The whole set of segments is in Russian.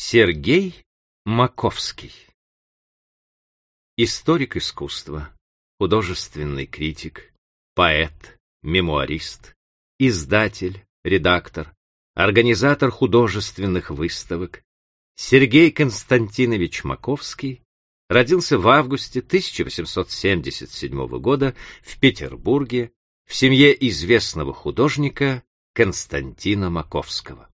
Сергей Маковский Историк искусства, художественный критик, поэт, мемуарист, издатель, редактор, организатор художественных выставок, Сергей Константинович Маковский родился в августе 1877 года в Петербурге в семье известного художника Константина Маковского.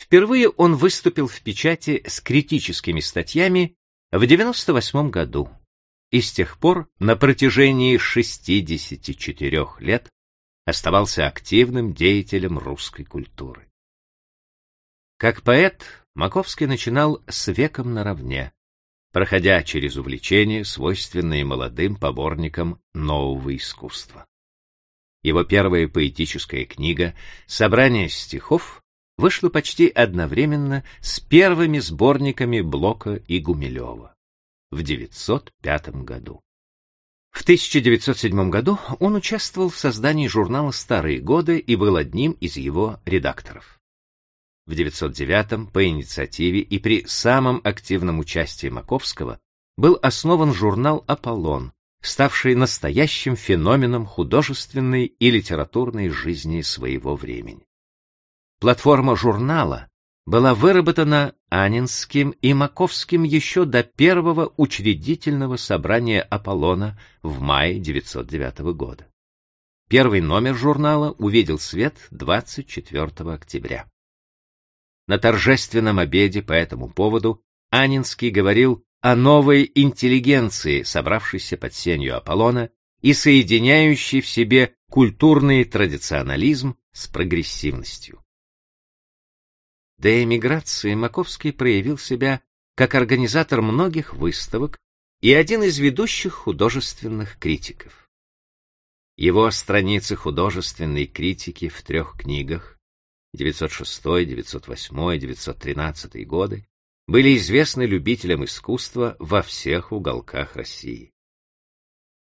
Впервые он выступил в печати с критическими статьями в 98 году и с тех пор на протяжении 64 лет оставался активным деятелем русской культуры. Как поэт Маковский начинал с веком наравне, проходя через увлечения, свойственные молодым поборникам нового искусства. Его первая поэтическая книга «Собрание стихов» вышла почти одновременно с первыми сборниками Блока и Гумилева в 905 году. В 1907 году он участвовал в создании журнала «Старые годы» и был одним из его редакторов. В 909 по инициативе и при самом активном участии Маковского был основан журнал «Аполлон», ставший настоящим феноменом художественной и литературной жизни своего времени. Платформа журнала была выработана Анинским и Маковским еще до первого учредительного собрания Аполлона в мае 909 года. Первый номер журнала увидел свет 24 октября. На торжественном обеде по этому поводу Анинский говорил о новой интеллигенции, собравшейся под сенью Аполлона и соединяющей в себе культурный традиционализм с прогрессивностью. До эмиграции Маковский проявил себя как организатор многих выставок и один из ведущих художественных критиков. Его страницы художественной критики в трех книгах 906, 908, 913 годы были известны любителям искусства во всех уголках России.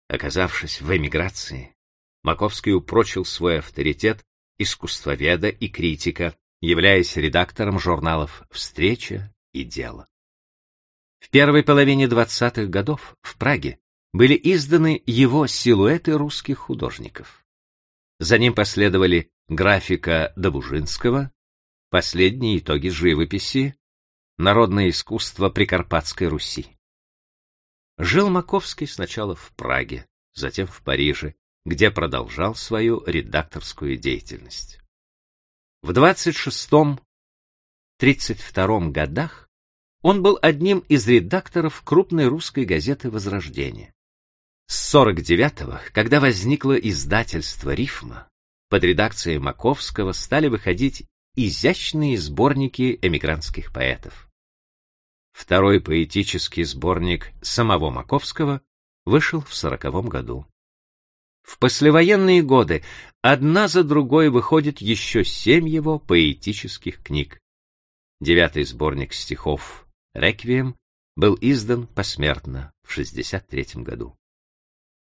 Оказавшись в эмиграции, Маковский упрочил свой авторитет искусствоведа и критика являясь редактором журналов «Встреча» и «Дело». В первой половине 20-х годов в Праге были изданы его силуэты русских художников. За ним последовали графика Добужинского, последние итоги живописи, народное искусство Прикарпатской Руси. Жил Маковский сначала в Праге, затем в Париже, где продолжал свою редакторскую деятельность. В 26-32 годах он был одним из редакторов крупной русской газеты «Возрождение». С 49-го, когда возникло издательство «Рифма», под редакцией Маковского стали выходить изящные сборники эмигрантских поэтов. Второй поэтический сборник самого Маковского вышел в сороковом году. В послевоенные годы одна за другой выходит еще семь его поэтических книг. Девятый сборник стихов «Реквием» был издан посмертно в 63 году.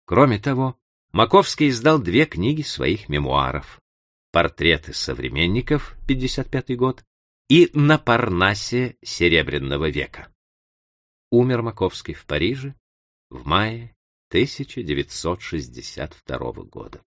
Кроме того, Маковский издал две книги своих мемуаров «Портреты современников» 55 год и «На Парнасе Серебряного века». Умер Маковский в Париже в мае 1962 года.